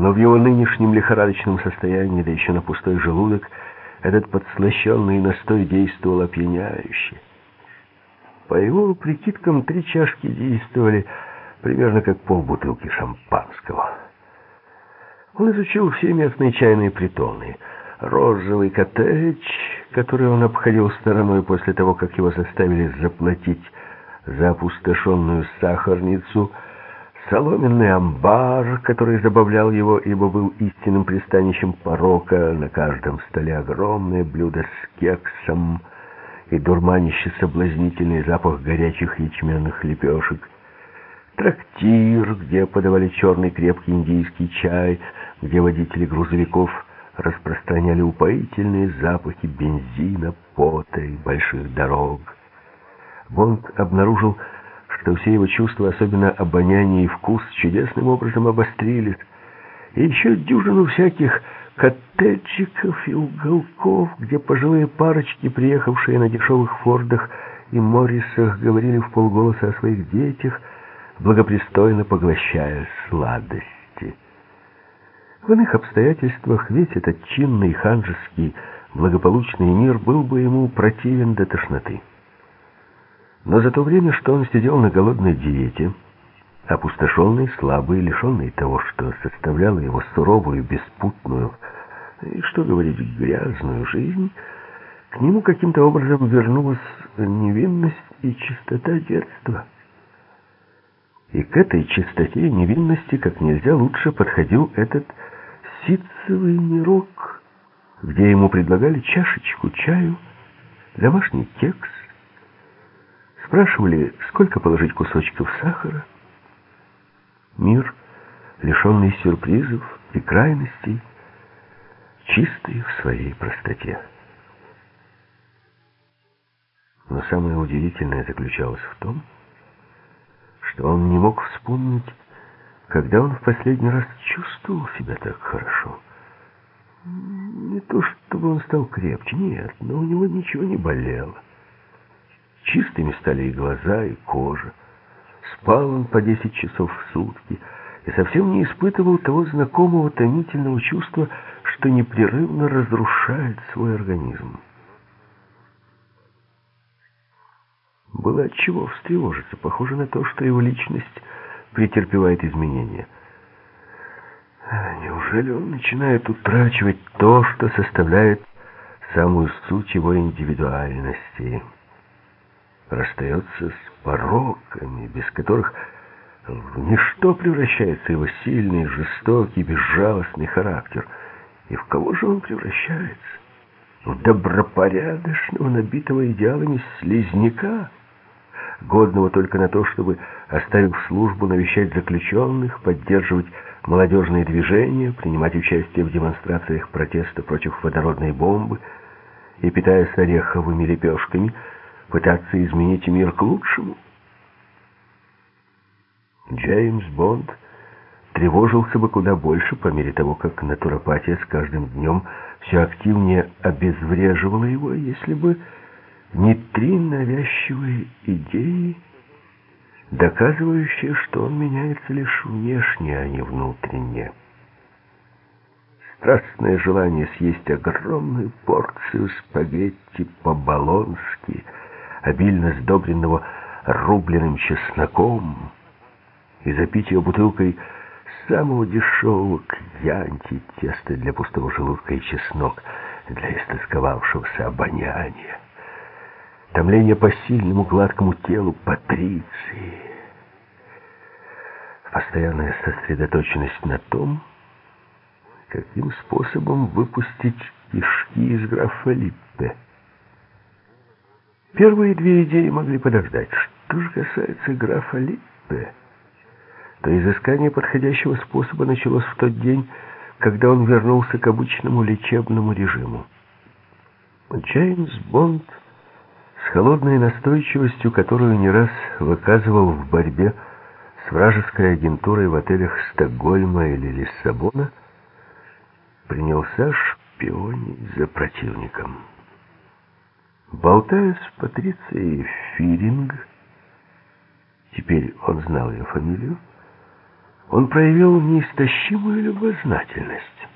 Но в его нынешнем лихорадочном состоянии, да еще на пустой желудок, этот подслащенный настой действовал опьяняюще. По его прикидкам, три чашки действовали примерно как полбутылки шампанского. Он изучил все местные чайные притоны. Розовый коттедж, который он обходил стороной после того, как его заставили заплатить за опустошенную сахарницу, соломенный амбар, который забавлял его, ибо был истинным пристанищем порока, на каждом столе огромное блюдо с кексом и дурманище соблазнительный запах горячих ячменных лепешек, трактир, где подавали черный крепкий индийский чай, где водители грузовиков распространяли упоительные запахи бензина, пота и больших дорог. Бонд обнаружил, что все его чувства, особенно обоняние и вкус, чудесным образом обострились, и еще дюжину всяких коттеджиков и уголков, где пожилые парочки, приехавшие на дешевых фордах и моррисах, говорили в полголоса о своих детях, благопристойно поглощая сладости. В иных обстоятельствах весь этот чинный ханжеский благополучный мир был бы ему противен до тошноты. Но за то время, что он сидел на голодной диете, опустошенный, слабый, лишенный того, что составляло его суровую, беспутную и, что говорить, грязную жизнь, к нему каким-то образом вернулась невинность и чистота детства. И к этой чистоте и невинности как нельзя лучше подходил этот ситцевый мирок, где ему предлагали чашечку чаю, домашний кекс, спрашивали, сколько положить кусочков сахара, Мир, лишенный сюрпризов и крайностей, чистый в своей простоте. Но самое удивительное заключалось в том, что он не мог вспомнить, когда он в последний раз чувствовал себя так хорошо. Не то, чтобы он стал крепче, нет, но у него ничего не болело. Чистыми стали и глаза, и кожа. Спал он по десять часов в сутки и совсем не испытывал того знакомого томительного чувства, что непрерывно разрушает свой организм. Было от чего встревожиться. Похоже на то, что его личность претерпевает изменения. Неужели он начинает утрачивать то, что составляет самую суть его индивидуальности? Расстается с пороками, без которых в ничто превращается его сильный, жестокий, безжалостный характер. И в кого же он превращается? В добропорядочного, набитого идеалами слизняка, годного только на то, чтобы, оставив службу, навещать заключенных, поддерживать молодежные движения, принимать участие в демонстрациях протеста против водородной бомбы и, питаясь ореховыми лепешками, пытаться изменить мир к лучшему. Джеймс Бонд тревожился бы куда больше по мере того, как натуропатия с каждым днем все активнее обезвреживала его, если бы не три навязчивые идеи, доказывающие, что он меняется лишь внешне, а не внутренне. Страстное желание съесть огромную порцию спагетти по-болонски — обильно сдобренного рубленым чесноком, и запить ее бутылкой самого дешевого кьянти, теста для пустого желудка и чеснок для истосковавшегося обоняния. Томление по сильному гладкому телу Патриции. Постоянная сосредоточенность на том, каким способом выпустить кишки из графа Липпе. Первые две идеи могли подождать. Что же касается графа Липпе, то изыскание подходящего способа началось в тот день, когда он вернулся к обычному лечебному режиму. Джеймс Бонд с холодной настойчивостью, которую не раз выказывал в борьбе с вражеской агентурой в отелях Стокгольма или Лиссабона, принялся шпионить за противником. Болтая с Патрицией Фиринг, теперь он знал ее фамилию, он проявил неистощимую любознательность.